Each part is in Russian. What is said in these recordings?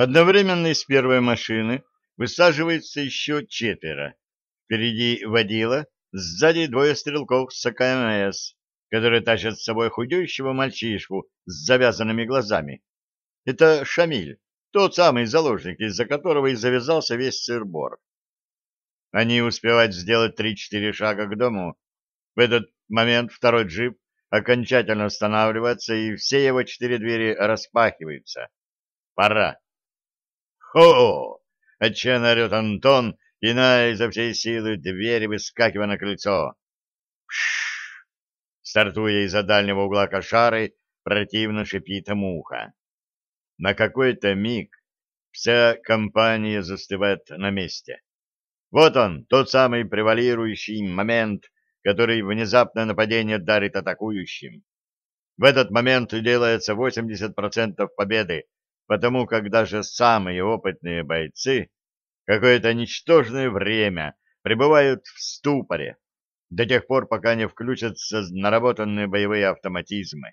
Одновременно из первой машины высаживается еще четверо. Впереди водила, сзади двое стрелков с АКМС, которые тащат с собой худеющего мальчишку с завязанными глазами. Это Шамиль, тот самый заложник, из-за которого и завязался весь сыр-бор. Они успевают сделать три-четыре шага к дому. В этот момент второй джип окончательно останавливается, и все его четыре двери распахиваются. Пора. «Хо!» — отчаянно орет Антон, пиная изо всей силы двери, выскакивая на крыльцо. «Пшшш!» — стартуя из-за дальнего угла кошары, противно шипит муха. На какой-то миг вся компания застывает на месте. Вот он, тот самый превалирующий момент, который внезапное нападение дарит атакующим. В этот момент делается 80% победы, потому как даже самые опытные бойцы какое-то ничтожное время пребывают в ступоре, до тех пор, пока не включатся наработанные боевые автоматизмы.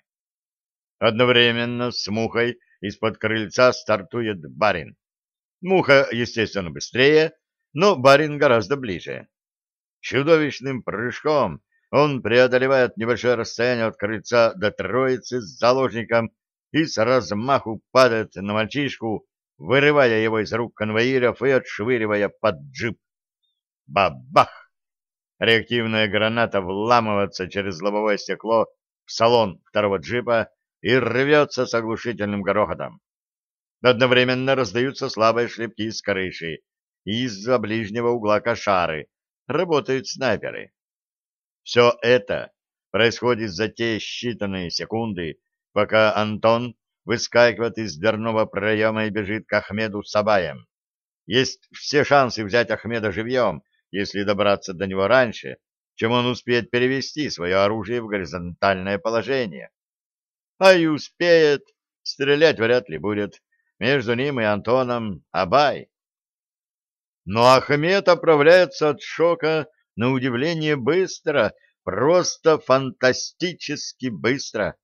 Одновременно с Мухой из-под крыльца стартует барин. Муха, естественно, быстрее, но барин гораздо ближе. Чудовищным прыжком он преодолевает небольшое расстояние от крыльца до троицы с заложником и с размаху падает на мальчишку, вырывая его из рук конвоиров и отшвыривая под джип. Бабах! Реактивная граната вламывается через лобовое стекло в салон второго джипа и рвется с оглушительным грохотом. Одновременно раздаются слабые шлепки с крыши, и из-за ближнего угла кошары работают снайперы. Все это происходит за те считанные секунды, пока Антон выскакивает из дверного проема и бежит к Ахмеду с Сабаем. Есть все шансы взять Ахмеда живьем, если добраться до него раньше, чем он успеет перевести свое оружие в горизонтальное положение. А и успеет, стрелять вряд ли будет. Между ним и Антоном Абай. Но Ахмед оправляется от шока на удивление быстро, просто фантастически быстро.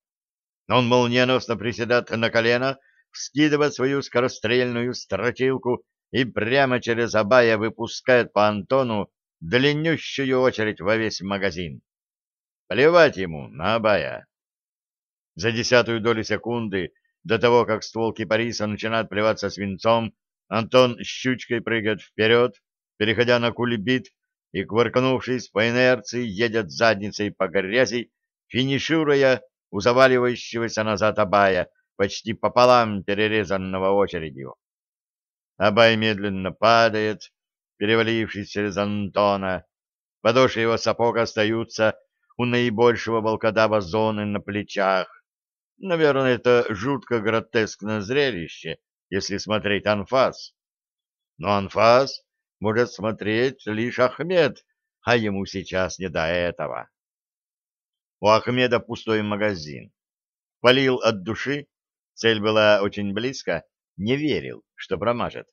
Он молниеносно приседает на колено, вскидывает свою скорострельную стратилку и прямо через Абая выпускает по Антону длиннющую очередь во весь магазин. Плевать ему на Абая. За десятую долю секунды до того, как ствол кипариса начинает плеваться свинцом, Антон щучкой прыгает вперед, переходя на кулебит, и, кувыркнувшись по инерции, едет задницей по грязи, финишируя у заваливающегося назад Абая, почти пополам перерезанного очередью. Абай медленно падает, перевалившись через Антона. Подошвы его сапог остаются у наибольшего волкодава зоны на плечах. Наверное, это жутко гротескное зрелище, если смотреть анфас. Но анфас может смотреть лишь Ахмед, а ему сейчас не до этого. У Ахмеда пустой магазин. Полил от души, цель была очень близко, не верил, что промажет.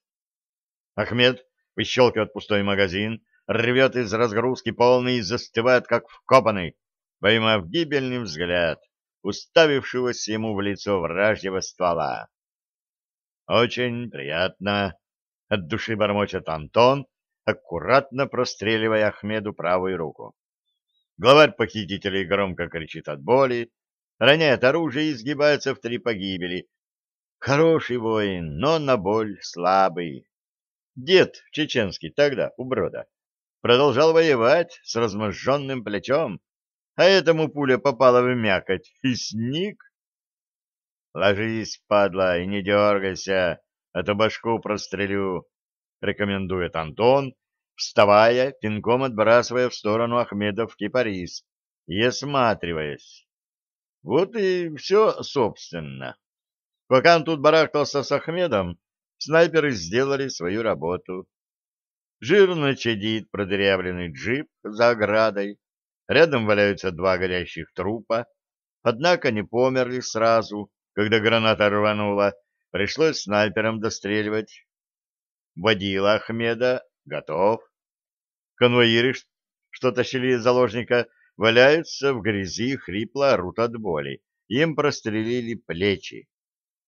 Ахмед выщелкивает пустой магазин, рвет из разгрузки полный и застывает, как вкопанный, поймав гибельный взгляд, уставившегося ему в лицо вражьего ствола. Очень приятно. От души бормочет Антон, аккуратно простреливая Ахмеду правую руку. Главарь похитителей громко кричит от боли, роняет оружие и сгибается в три погибели. Хороший воин, но на боль слабый. Дед чеченский тогда, у брода, продолжал воевать с разможженным плечом, а этому пуля попала в мякоть и сник. Ложись, падла, и не дергайся, а то башку прострелю, — рекомендует Антон, вставая, пинком отбрасывая в сторону Ахмедов кипарис и осматриваясь. Вот и все, собственно. Пока он тут барахтался с Ахмедом, снайперы сделали свою работу. Жирно чадит продырявленный джип за оградой. Рядом валяются два горящих трупа, однако не померли сразу, когда граната рванула, пришлось снайпером достреливать. Водила Ахмеда готов. Конвоиры, что тащили заложника, валяются в грязи, хрипло орут от боли. Им прострелили плечи.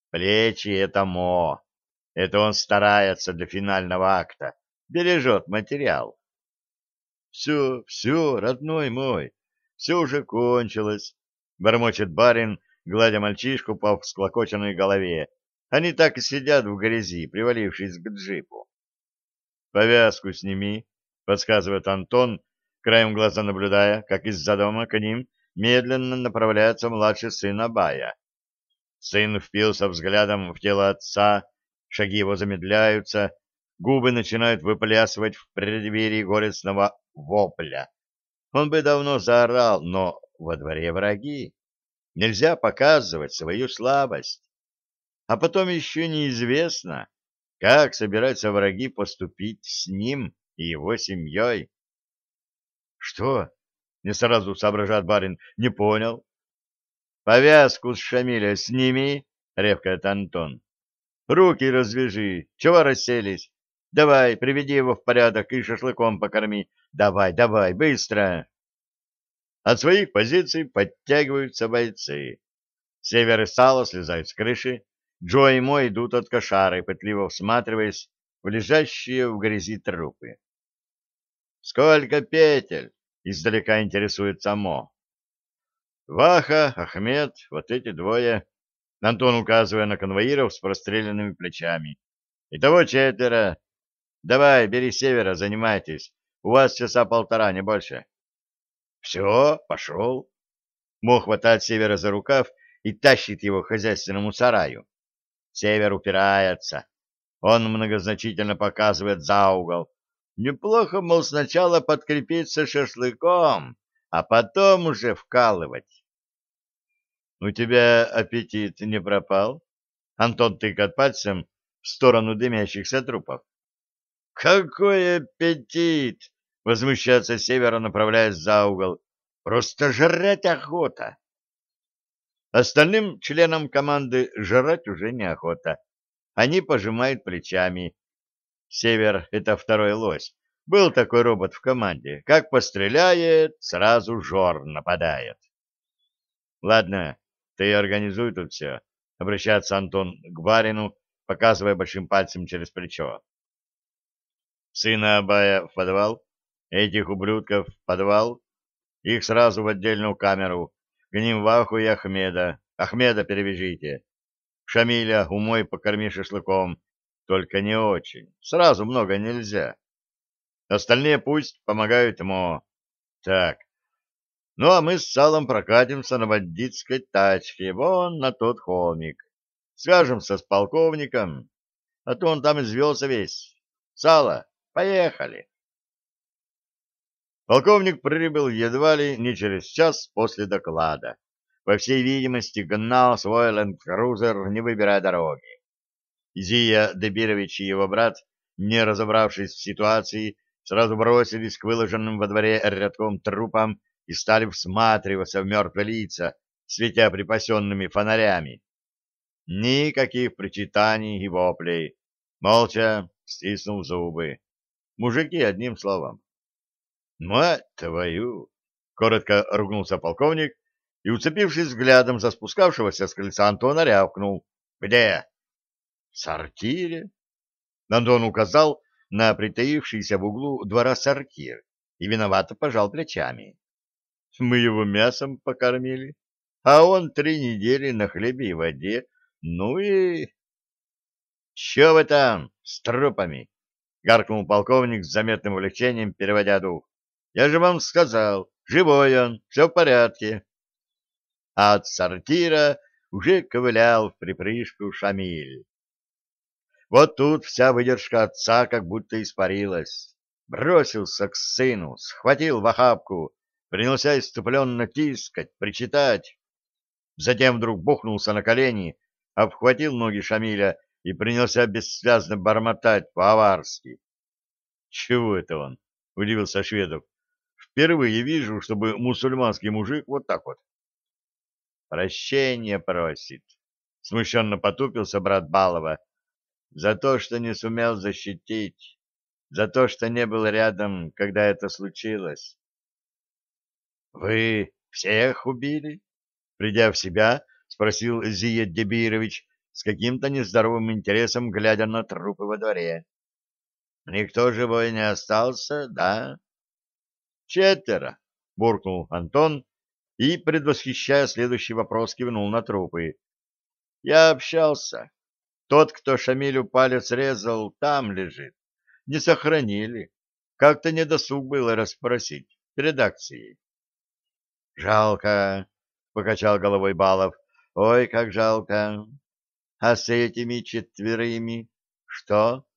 Плечи — это мо. Это он старается для финального акта, бережет материал. Все, все, родной мой, все уже кончилось, бормочет барин, гладя мальчишку по всклокоченной голове. Они так и сидят в грязи, привалившись к джипу. Повязку сними, подсказывает Антон, краем глаза наблюдая, как из-за дома к ним медленно направляется младший сын Абая. Сын впился взглядом в тело отца, шаги его замедляются, губы начинают выплясывать в преддверии горестного вопля. Он бы давно заорал, но во дворе враги. Нельзя показывать свою слабость. А потом еще неизвестно, как собираются враги поступить с ним и его семьей. — Что? — не сразу соображает барин. — Не понял. — Повязку с Шамиля сними, — ревкает Антон. — Руки развяжи. Чего расселись? Давай, приведи его в порядок и шашлыком покорми. Давай, давай, быстро. От своих позиций подтягиваются бойцы. Север и Сало слезают с крыши. Джо и Мо идут от кошары, пытливо всматриваясь в лежащие в грязи трупы. «Сколько петель?» — издалека интересуется Мо. «Ваха, Ахмед, вот эти двое». Антон указывая на конвоиров с простреленными плечами. «Итого четверо. Давай, бери севера, занимайтесь. У вас часа полтора, не больше». «Все, пошел». Мо хватает севера за рукав и тащит его к хозяйственному сараю. Север упирается. Он многозначительно показывает за угол. Неплохо, мол, сначала подкрепиться шашлыком, а потом уже вкалывать. — У тебя аппетит не пропал? Антон тыкает пальцем в сторону дымящихся трупов. — Какой аппетит! — возмущается севера, направляясь за угол. — Просто жрать охота! Остальным членам команды жрать уже неохота. Они пожимают плечами. Север — это второй лось. Был такой робот в команде. Как постреляет, сразу жор нападает. Ладно, ты организуй тут все. Обращается Антон к барину, показывая большим пальцем через плечо. Сына Абая в подвал, этих ублюдков в подвал, их сразу в отдельную камеру, к ним Ваху и Ахмеда. Ахмеда перевяжите. Шамиля умой покорми шашлыком. Только не очень. Сразу много нельзя. Остальные пусть помогают ему. Так. Ну, а мы с Салом прокатимся на бандитской тачке вон на тот холмик. Свяжемся с полковником, а то он там извелся весь. Сало, поехали. Полковник прибыл едва ли не через час после доклада. По всей видимости, гнал свой ленд-крузер, не выбирая дороги. Зия Дебирович и его брат, не разобравшись в ситуации, сразу бросились к выложенным во дворе рядком трупам и стали всматриваться в мертвые лица, светя припасенными фонарями. Никаких причитаний и воплей. Молча стиснул зубы. Мужики одним словом. «Мать твою!» — коротко ругнулся полковник и, уцепившись взглядом за спускавшегося с крыльца Антона, рявкнул. «Где?» «В сортире». Антон указал на притаившийся в углу двора сортир и виновато пожал плечами. «Мы его мясом покормили, а он три недели на хлебе и воде. Ну и...» «Че вы там с трупами?» — гаркнул полковник с заметным увлечением, переводя дух. Я же вам сказал, живой он, все в порядке. А от сортира уже ковылял в припрыжку Шамиль. Вот тут вся выдержка отца как будто испарилась. Бросился к сыну, схватил в охапку, принялся иступленно тискать, причитать. Затем вдруг бухнулся на колени, обхватил ноги Шамиля и принялся бессвязно бормотать по-аварски. — Чего это он? — удивился Шведов. Впервые вижу, чтобы мусульманский мужик вот так вот. Прощение просит. Смущенно потупился брат Балова. За то, что не сумел защитить. За то, что не был рядом, когда это случилось. Вы всех убили? Придя в себя, спросил Зиед Дебирович, с каким-то нездоровым интересом глядя на трупы во дворе. «Никто живой не остался, да?» «Четверо», — буркнул Антон и, предвосхищая следующий вопрос, кивнул на трупы. «Я общался. Тот, кто Шамилю палец резал, там лежит. Не сохранили. Как-то недосуг было расспросить. Редакции. «Жалко», — покачал головой Балов. «Ой, как жалко. А с этими четверыми что?»